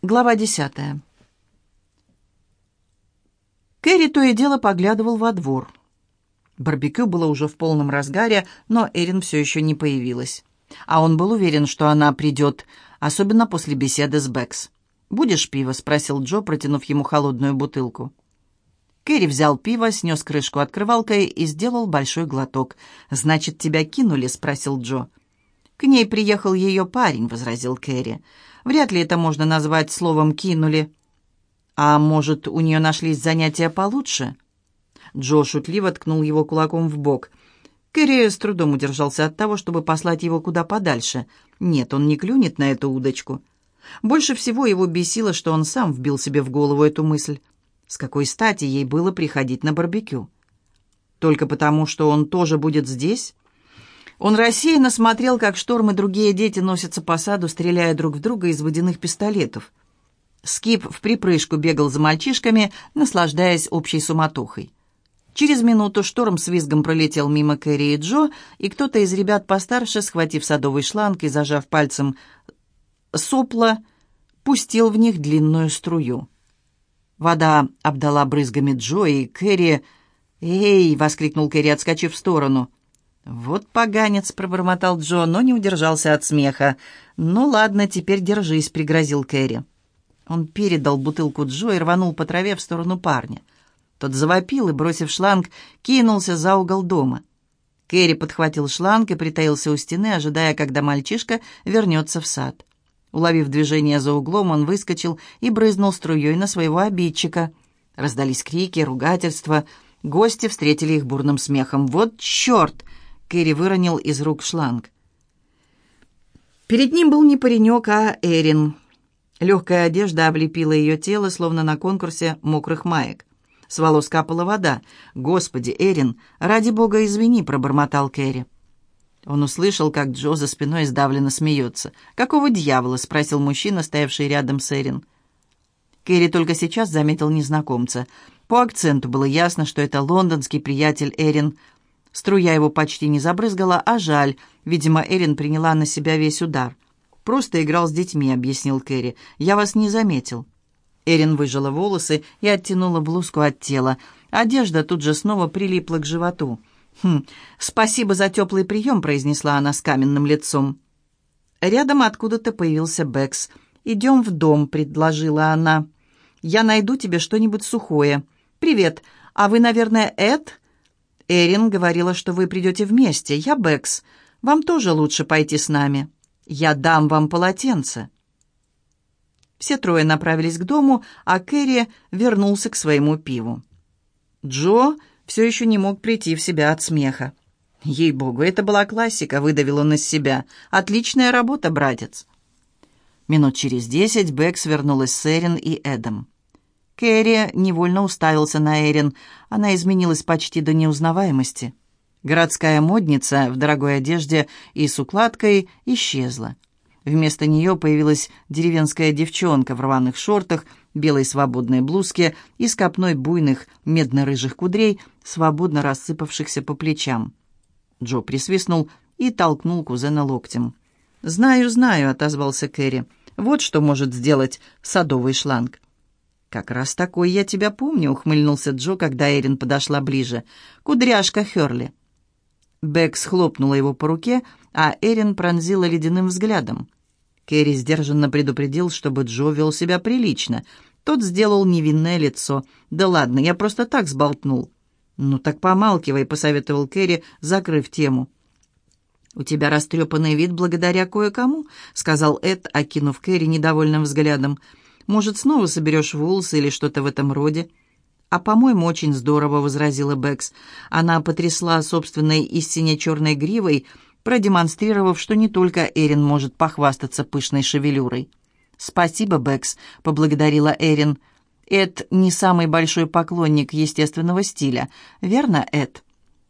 Глава десятая. Кэрри то и дело поглядывал во двор. Барбекю было уже в полном разгаре, но Эрин все еще не появилась. А он был уверен, что она придет, особенно после беседы с Бэкс. «Будешь пиво?» — спросил Джо, протянув ему холодную бутылку. Кэрри взял пиво, снес крышку открывалкой и сделал большой глоток. «Значит, тебя кинули?» — спросил Джо. «К ней приехал ее парень», — возразил Кэрри. Вряд ли это можно назвать словом «кинули». А может, у нее нашлись занятия получше? Джо шутливо ткнул его кулаком в бок. Кэрри с трудом удержался от того, чтобы послать его куда подальше. Нет, он не клюнет на эту удочку. Больше всего его бесило, что он сам вбил себе в голову эту мысль. С какой стати ей было приходить на барбекю? Только потому, что он тоже будет здесь? Он рассеянно смотрел, как Шторм и другие дети носятся по саду, стреляя друг в друга из водяных пистолетов. Скип в припрыжку бегал за мальчишками, наслаждаясь общей суматохой. Через минуту Шторм с визгом пролетел мимо Кэрри и Джо, и кто-то из ребят постарше, схватив садовый шланг и зажав пальцем сопла, пустил в них длинную струю. Вода обдала брызгами Джо и Кэрри. «Эй!» — воскликнул Кэрри, отскочив в сторону. «Вот поганец», — пробормотал Джо, но не удержался от смеха. «Ну ладно, теперь держись», — пригрозил Кэрри. Он передал бутылку Джо и рванул по траве в сторону парня. Тот завопил и, бросив шланг, кинулся за угол дома. Кэрри подхватил шланг и притаился у стены, ожидая, когда мальчишка вернется в сад. Уловив движение за углом, он выскочил и брызнул струей на своего обидчика. Раздались крики, ругательства. Гости встретили их бурным смехом. «Вот черт!» Кэрри выронил из рук шланг. Перед ним был не паренек, а Эрин. Легкая одежда облепила ее тело, словно на конкурсе мокрых маек. С волос капала вода. «Господи, Эрин, ради бога извини», — пробормотал Кэрри. Он услышал, как Джо за спиной сдавленно смеется. «Какого дьявола?» — спросил мужчина, стоявший рядом с Эрин. Кэрри только сейчас заметил незнакомца. По акценту было ясно, что это лондонский приятель Эрин — Струя его почти не забрызгала, а жаль. Видимо, Эрин приняла на себя весь удар. «Просто играл с детьми», — объяснил Кэрри. «Я вас не заметил». Эрин выжила волосы и оттянула блузку от тела. Одежда тут же снова прилипла к животу. «Хм, спасибо за теплый прием», — произнесла она с каменным лицом. Рядом откуда-то появился Бэкс. «Идем в дом», — предложила она. «Я найду тебе что-нибудь сухое». «Привет. А вы, наверное, Эд?» Эрин говорила, что вы придете вместе. Я Бэкс. Вам тоже лучше пойти с нами. Я дам вам полотенце». Все трое направились к дому, а Кэрри вернулся к своему пиву. Джо все еще не мог прийти в себя от смеха. «Ей-богу, это была классика», — выдавил он из себя. «Отличная работа, братец». Минут через десять Бэкс вернулась с Эрин и Эдом. Кэрри невольно уставился на Эрин. Она изменилась почти до неузнаваемости. Городская модница в дорогой одежде и с укладкой исчезла. Вместо нее появилась деревенская девчонка в рваных шортах, белой свободной блузке и с копной буйных медно-рыжих кудрей, свободно рассыпавшихся по плечам. Джо присвистнул и толкнул кузена локтем. «Знаю, знаю», — отозвался Кэрри. «Вот что может сделать садовый шланг». «Как раз такой я тебя помню», — ухмыльнулся Джо, когда Эрин подошла ближе. «Кудряшка Херли». Бэк схлопнула его по руке, а Эрин пронзила ледяным взглядом. Керри сдержанно предупредил, чтобы Джо вел себя прилично. Тот сделал невинное лицо. «Да ладно, я просто так сболтнул». «Ну так помалкивай», — посоветовал Керри, закрыв тему. «У тебя растрепанный вид благодаря кое-кому», — сказал Эд, окинув Керри недовольным взглядом. Может, снова соберешь волосы или что-то в этом роде?» «А, по-моему, очень здорово», — возразила Бэкс. Она потрясла собственной истине черной гривой, продемонстрировав, что не только Эрин может похвастаться пышной шевелюрой. «Спасибо, Бэкс», — поблагодарила Эрин. «Эд не самый большой поклонник естественного стиля, верно, Эд?»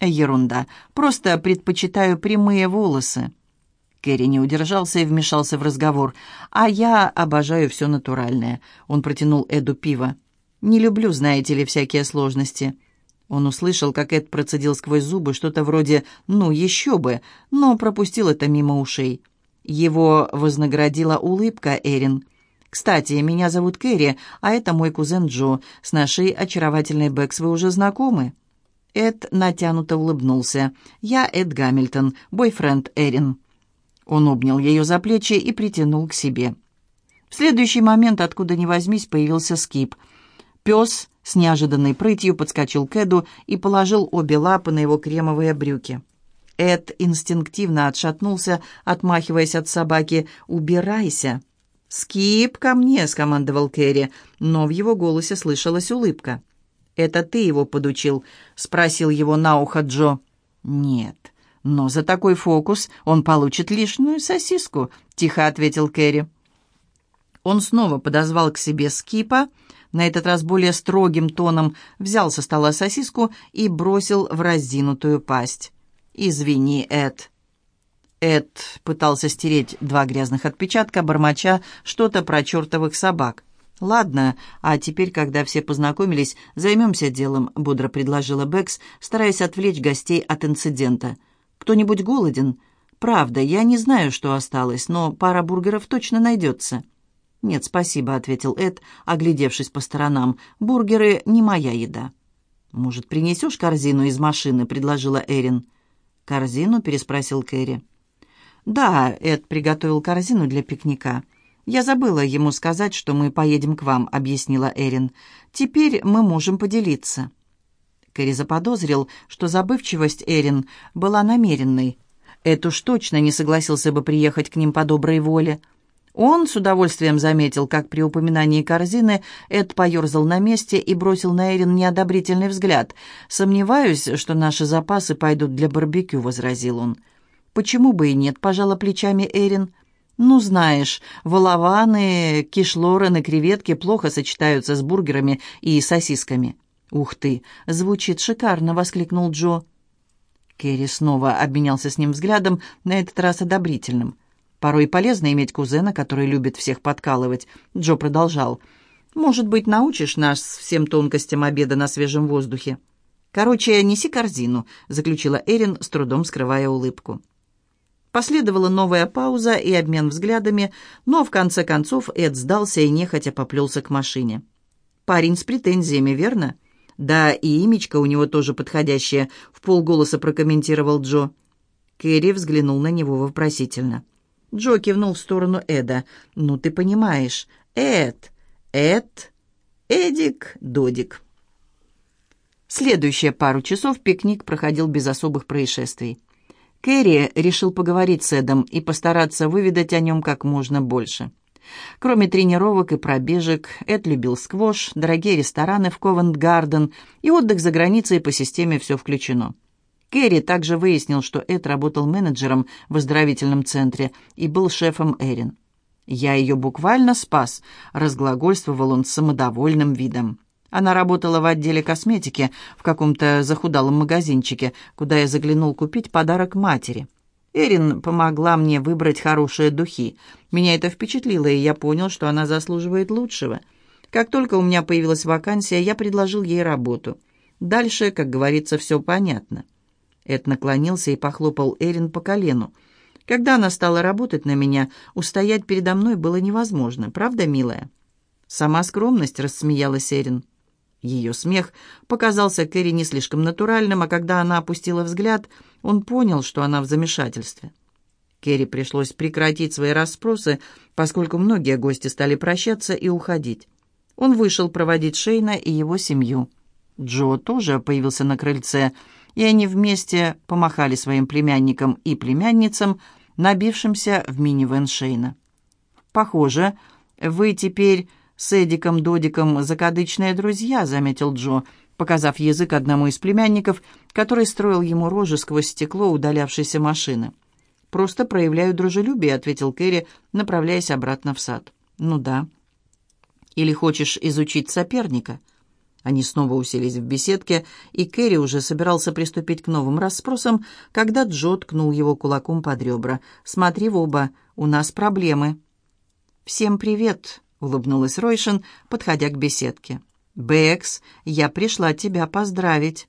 «Ерунда. Просто предпочитаю прямые волосы». Кэрри не удержался и вмешался в разговор. «А я обожаю все натуральное». Он протянул Эду пиво. «Не люблю, знаете ли, всякие сложности». Он услышал, как Эд процедил сквозь зубы что-то вроде «ну, еще бы», но пропустил это мимо ушей. Его вознаградила улыбка Эрин. «Кстати, меня зовут Кэрри, а это мой кузен Джо. С нашей очаровательной Бэкс вы уже знакомы?» Эд натянуто улыбнулся. «Я Эд Гамильтон, бойфренд Эрин». Он обнял ее за плечи и притянул к себе. В следующий момент, откуда ни возьмись, появился Скип. Пес с неожиданной прытью подскочил к Эду и положил обе лапы на его кремовые брюки. Эд инстинктивно отшатнулся, отмахиваясь от собаки. «Убирайся!» «Скип, ко мне!» — скомандовал Кэрри, но в его голосе слышалась улыбка. «Это ты его подучил?» — спросил его на ухо Джо. «Нет, но за такой фокус он получит лишнюю сосиску», — тихо ответил Кэрри. Он снова подозвал к себе Скипа, на этот раз более строгим тоном взял со стола сосиску и бросил в разинутую пасть. «Извини, Эд». Эд пытался стереть два грязных отпечатка, бормоча что-то про чертовых собак. «Ладно, а теперь, когда все познакомились, займемся делом», — бодро предложила Бэкс, стараясь отвлечь гостей от инцидента. «Кто-нибудь голоден?» «Правда, я не знаю, что осталось, но пара бургеров точно найдется». «Нет, спасибо», — ответил Эд, оглядевшись по сторонам. «Бургеры не моя еда». «Может, принесешь корзину из машины?» — предложила Эрин. «Корзину?» — переспросил Кэрри. «Да, Эд приготовил корзину для пикника. Я забыла ему сказать, что мы поедем к вам», — объяснила Эрин. «Теперь мы можем поделиться». Кэрри заподозрил, что забывчивость Эрин была намеренной. Эд уж точно не согласился бы приехать к ним по доброй воле. Он с удовольствием заметил, как при упоминании корзины Эд поерзал на месте и бросил на Эрин неодобрительный взгляд. «Сомневаюсь, что наши запасы пойдут для барбекю», — возразил он. «Почему бы и нет?» — пожала плечами Эрин. «Ну, знаешь, волованы, кишлорены, креветки плохо сочетаются с бургерами и сосисками». «Ух ты! Звучит шикарно!» — воскликнул Джо. Керри снова обменялся с ним взглядом, на этот раз одобрительным. Порой полезно иметь кузена, который любит всех подкалывать. Джо продолжал. «Может быть, научишь нас всем тонкостям обеда на свежем воздухе?» «Короче, неси корзину», — заключила Эрин, с трудом скрывая улыбку. Последовала новая пауза и обмен взглядами, но в конце концов Эд сдался и нехотя поплелся к машине. «Парень с претензиями, верно?» «Да, и имечко у него тоже подходящее», — в полголоса прокомментировал Джо. Кэрри взглянул на него вопросительно. Джо кивнул в сторону Эда. «Ну, ты понимаешь. Эд, Эд, Эдик, Додик». Следующие пару часов пикник проходил без особых происшествий. Кэрри решил поговорить с Эдом и постараться выведать о нем как можно больше. Кроме тренировок и пробежек, Эд любил сквош, дорогие рестораны в Ковент-Гарден и отдых за границей по системе «Все включено». Керри также выяснил, что Эд работал менеджером в оздоровительном центре и был шефом Эрин. «Я ее буквально спас», — разглагольствовал он с самодовольным видом. Она работала в отделе косметики в каком-то захудалом магазинчике, куда я заглянул купить подарок матери. Эрин помогла мне выбрать хорошие духи. Меня это впечатлило, и я понял, что она заслуживает лучшего. Как только у меня появилась вакансия, я предложил ей работу. Дальше, как говорится, все понятно. Эд наклонился и похлопал Эрин по колену. Когда она стала работать на меня, устоять передо мной было невозможно. Правда, милая?» «Сама скромность», — рассмеялась Эрин. Ее смех показался Кэрри не слишком натуральным, а когда она опустила взгляд, он понял, что она в замешательстве. Керри пришлось прекратить свои расспросы, поскольку многие гости стали прощаться и уходить. Он вышел проводить Шейна и его семью. Джо тоже появился на крыльце — и они вместе помахали своим племянникам и племянницам, набившимся в минивэн Шейна. «Похоже, вы теперь с Эдиком Додиком закадычные друзья», — заметил Джо, показав язык одному из племянников, который строил ему рожи сквозь стекло удалявшейся машины. «Просто проявляю дружелюбие», — ответил Кэрри, направляясь обратно в сад. «Ну да». «Или хочешь изучить соперника?» Они снова уселись в беседке, и Кэрри уже собирался приступить к новым расспросам, когда Джо ткнул его кулаком под ребра. «Смотри в оба, у нас проблемы». «Всем привет», — улыбнулась Ройшин, подходя к беседке. «Бэкс, я пришла тебя поздравить».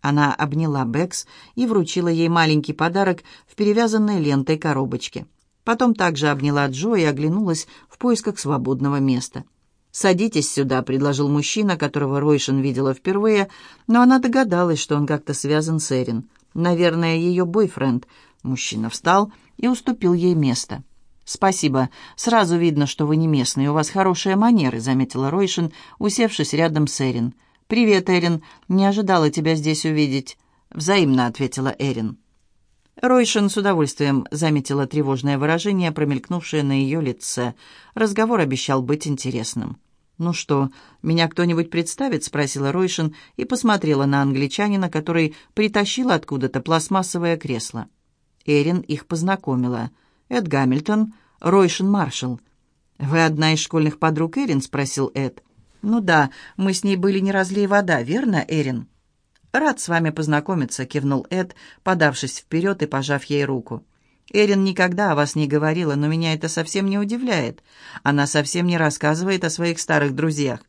Она обняла Бэкс и вручила ей маленький подарок в перевязанной лентой коробочке. Потом также обняла Джо и оглянулась в поисках свободного места. «Садитесь сюда», — предложил мужчина, которого Ройшин видела впервые, но она догадалась, что он как-то связан с Эрин. Наверное, ее бойфренд. Мужчина встал и уступил ей место. «Спасибо. Сразу видно, что вы не местный. У вас хорошие манеры», — заметила Ройшин, усевшись рядом с Эрин. «Привет, Эрин. Не ожидала тебя здесь увидеть». «Взаимно», — ответила Эрин. Ройшин с удовольствием заметила тревожное выражение, промелькнувшее на ее лице. Разговор обещал быть интересным. «Ну что, меня кто-нибудь представит?» — спросила Ройшин и посмотрела на англичанина, который притащил откуда-то пластмассовое кресло. Эрин их познакомила. «Эд Гамильтон, Ройшин Маршалл». «Вы одна из школьных подруг Эрин?» — спросил Эд. «Ну да, мы с ней были не разлей вода, верно, Эрин?» «Рад с вами познакомиться», — кивнул Эд, подавшись вперед и пожав ей руку. «Эрин никогда о вас не говорила, но меня это совсем не удивляет. Она совсем не рассказывает о своих старых друзьях».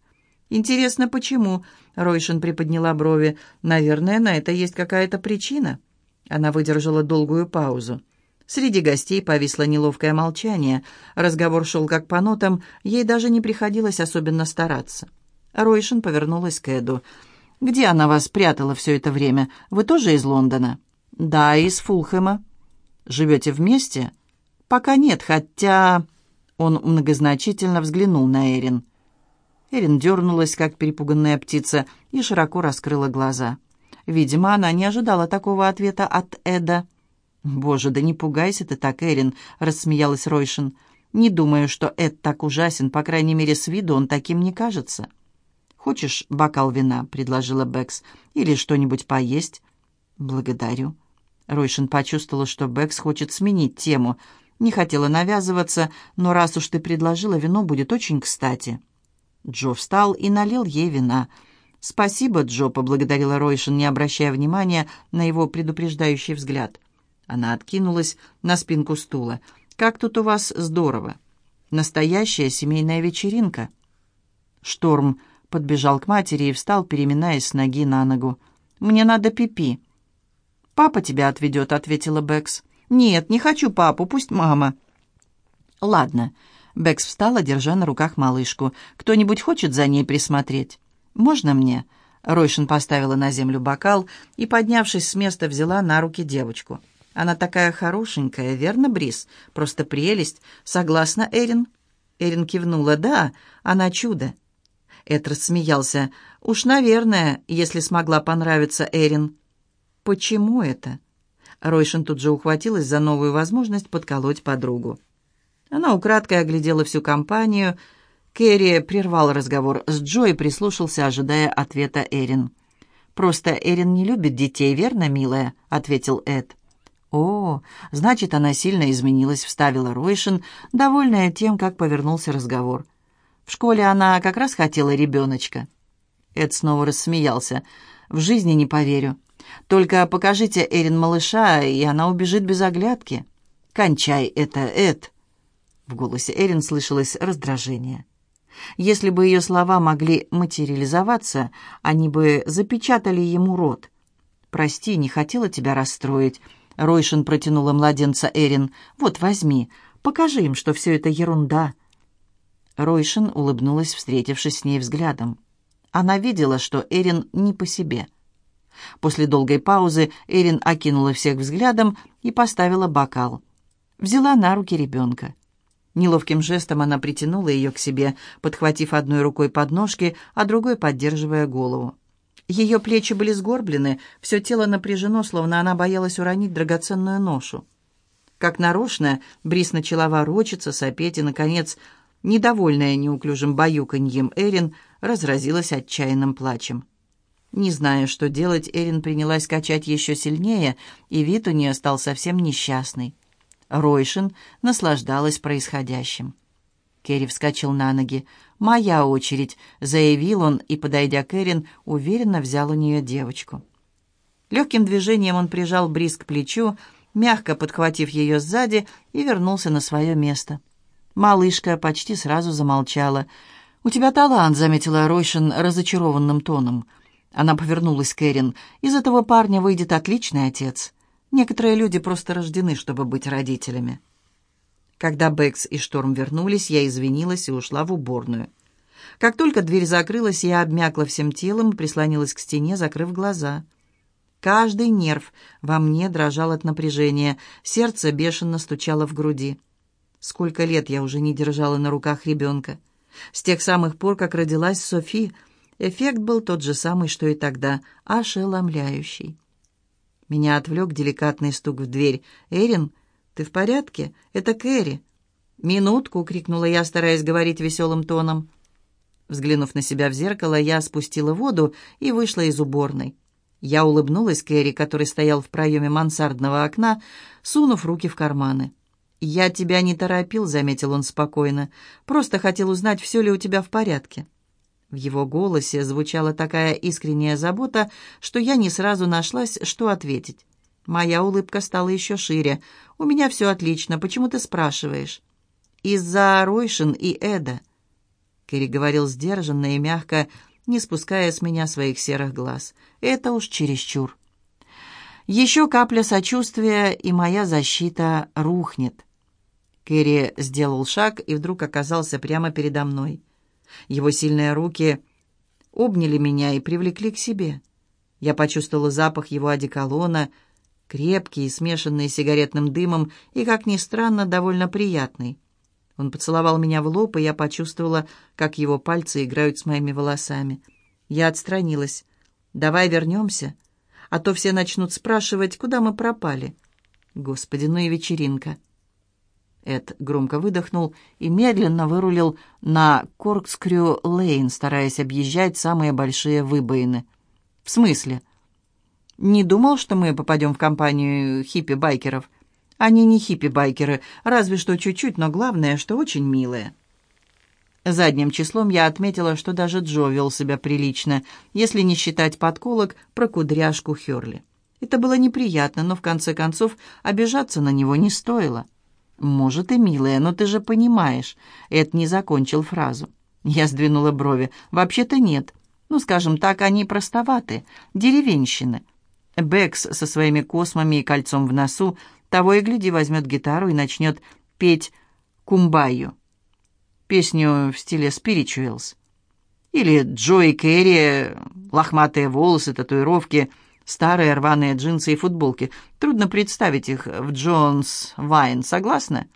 «Интересно, почему?» — Ройшин приподняла брови. «Наверное, на это есть какая-то причина». Она выдержала долгую паузу. Среди гостей повисло неловкое молчание. Разговор шел как по нотам, ей даже не приходилось особенно стараться. Ройшин повернулась к Эду. Где она вас прятала все это время? Вы тоже из Лондона?» «Да, из Фулхэма». «Живете вместе?» «Пока нет, хотя...» Он многозначительно взглянул на Эрин. Эрин дернулась, как перепуганная птица, и широко раскрыла глаза. Видимо, она не ожидала такого ответа от Эда. «Боже, да не пугайся ты так, Эрин», — рассмеялась Ройшин. «Не думаю, что Эд так ужасен, по крайней мере, с виду он таким не кажется». «Хочешь бокал вина?» — предложила Бэкс. «Или что-нибудь поесть?» «Благодарю». Ройшин почувствовала, что Бэкс хочет сменить тему. Не хотела навязываться, но раз уж ты предложила, вино будет очень кстати. Джо встал и налил ей вина. «Спасибо, Джо», — поблагодарила Ройшин, не обращая внимания на его предупреждающий взгляд. Она откинулась на спинку стула. «Как тут у вас здорово! Настоящая семейная вечеринка!» Шторм подбежал к матери и встал, переминаясь с ноги на ногу. «Мне надо пипи». -пи. «Папа тебя отведет», — ответила Бэкс. «Нет, не хочу папу, пусть мама». «Ладно». Бэкс встала, держа на руках малышку. «Кто-нибудь хочет за ней присмотреть?» «Можно мне?» Ройшин поставила на землю бокал и, поднявшись с места, взяла на руки девочку. «Она такая хорошенькая, верно, Брис? Просто прелесть. Согласна, Эрин?» Эрин кивнула. «Да, она чудо». Эд рассмеялся. «Уж, наверное, если смогла понравиться Эрин». «Почему это?» Ройшин тут же ухватилась за новую возможность подколоть подругу. Она украдкой оглядела всю компанию. Кэрри прервал разговор с Джо и прислушался, ожидая ответа Эрин. «Просто Эрин не любит детей, верно, милая?» — ответил Эд. «О, значит, она сильно изменилась», — вставила Ройшин, довольная тем, как повернулся разговор. В школе она как раз хотела ребеночка». Эд снова рассмеялся. «В жизни не поверю. Только покажите Эрин малыша, и она убежит без оглядки. Кончай это, Эд!» В голосе Эрин слышалось раздражение. Если бы ее слова могли материализоваться, они бы запечатали ему рот. «Прости, не хотела тебя расстроить», — Ройшин протянула младенца Эрин. «Вот, возьми, покажи им, что все это ерунда». Ройшин улыбнулась, встретившись с ней взглядом. Она видела, что Эрин не по себе. После долгой паузы Эрин окинула всех взглядом и поставила бокал. Взяла на руки ребенка. Неловким жестом она притянула ее к себе, подхватив одной рукой подножки, а другой поддерживая голову. Ее плечи были сгорблены, все тело напряжено, словно она боялась уронить драгоценную ношу. Как нарочно, Брис начала ворочаться, сопеть и, наконец, недовольная неуклюжим баюканьем Эрин, разразилась отчаянным плачем. Не зная, что делать, Эрин принялась качать еще сильнее, и вид у нее стал совсем несчастный. Ройшин наслаждалась происходящим. Керри вскочил на ноги. «Моя очередь», — заявил он, и, подойдя к Эрин, уверенно взял у нее девочку. Легким движением он прижал Брис к плечу, мягко подхватив ее сзади, и вернулся на свое место. Малышка почти сразу замолчала. «У тебя талант», — заметила Ройшин разочарованным тоном. Она повернулась к Эрин. «Из этого парня выйдет отличный отец. Некоторые люди просто рождены, чтобы быть родителями». Когда Бэкс и Шторм вернулись, я извинилась и ушла в уборную. Как только дверь закрылась, я обмякла всем телом и прислонилась к стене, закрыв глаза. Каждый нерв во мне дрожал от напряжения, сердце бешено стучало в груди. Сколько лет я уже не держала на руках ребенка. С тех самых пор, как родилась Софи, эффект был тот же самый, что и тогда, ошеломляющий. Меня отвлек деликатный стук в дверь. «Эрин, ты в порядке? Это Кэрри». «Минутку!» — крикнула я, стараясь говорить веселым тоном. Взглянув на себя в зеркало, я спустила воду и вышла из уборной. Я улыбнулась Кэрри, который стоял в проеме мансардного окна, сунув руки в карманы. «Я тебя не торопил», — заметил он спокойно. «Просто хотел узнать, все ли у тебя в порядке». В его голосе звучала такая искренняя забота, что я не сразу нашлась, что ответить. Моя улыбка стала еще шире. «У меня все отлично. Почему ты спрашиваешь?» «Из-за Ройшин и Эда». Кэрри говорил сдержанно и мягко, не спуская с меня своих серых глаз. «Это уж чересчур». Еще капля сочувствия, и моя защита рухнет. Кэрри сделал шаг и вдруг оказался прямо передо мной. Его сильные руки обняли меня и привлекли к себе. Я почувствовала запах его одеколона, крепкий, смешанный с сигаретным дымом и, как ни странно, довольно приятный. Он поцеловал меня в лоб, и я почувствовала, как его пальцы играют с моими волосами. Я отстранилась. «Давай вернемся, а то все начнут спрашивать, куда мы пропали». Господи, ну и вечеринка. Эд громко выдохнул и медленно вырулил на Коркскрю-Лейн, стараясь объезжать самые большие выбоины. «В смысле?» «Не думал, что мы попадем в компанию хиппи-байкеров?» «Они не хиппи-байкеры, разве что чуть-чуть, но главное, что очень милые». Задним числом я отметила, что даже Джо вел себя прилично, если не считать подколок про кудряшку Херли. Это было неприятно, но в конце концов обижаться на него не стоило. «Может и милая, но ты же понимаешь». Эд не закончил фразу. Я сдвинула брови. «Вообще-то нет. Ну, скажем так, они простоваты. Деревенщины». Бэкс со своими космами и кольцом в носу того и гляди возьмет гитару и начнет петь «Кумбаю». Песню в стиле «Spirituals». Или Джо и Керри, лохматые волосы, татуировки — Старые рваные джинсы и футболки. Трудно представить их в Джонс Вайн. Согласна?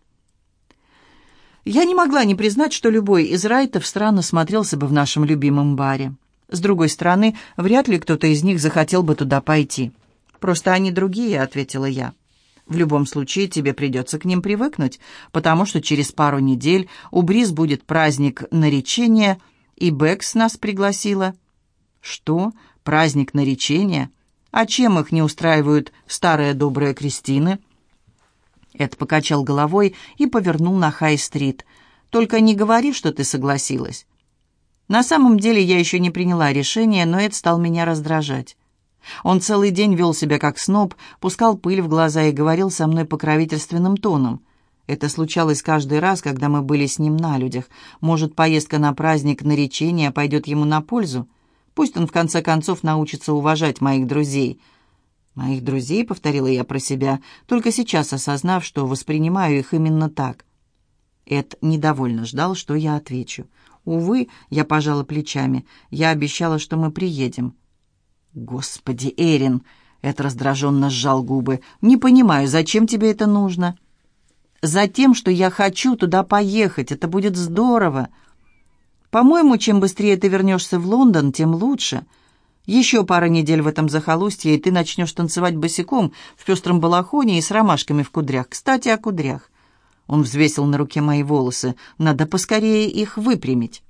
Я не могла не признать, что любой из Райтов странно смотрелся бы в нашем любимом баре. С другой стороны, вряд ли кто-то из них захотел бы туда пойти. «Просто они другие», — ответила я. «В любом случае тебе придется к ним привыкнуть, потому что через пару недель у Бриз будет праздник наречения, и Бэкс нас пригласила». «Что? Праздник наречения?» А чем их не устраивают старые добрые Кристины?» Эд покачал головой и повернул на Хай-стрит. «Только не говори, что ты согласилась». На самом деле я еще не приняла решение, но Эд стал меня раздражать. Он целый день вел себя как сноб, пускал пыль в глаза и говорил со мной покровительственным тоном. Это случалось каждый раз, когда мы были с ним на людях. Может, поездка на праздник наречения пойдет ему на пользу? Пусть он в конце концов научится уважать моих друзей. «Моих друзей», — повторила я про себя, только сейчас осознав, что воспринимаю их именно так. Эд недовольно ждал, что я отвечу. «Увы», — я пожала плечами, — «я обещала, что мы приедем». «Господи, Эрин!» — Эд раздраженно сжал губы. «Не понимаю, зачем тебе это нужно?» «Затем, что я хочу туда поехать. Это будет здорово!» По-моему, чем быстрее ты вернешься в Лондон, тем лучше. Еще пара недель в этом захолустье, и ты начнешь танцевать босиком в пестром балахоне и с ромашками в кудрях. Кстати, о кудрях. Он взвесил на руке мои волосы. Надо поскорее их выпрямить.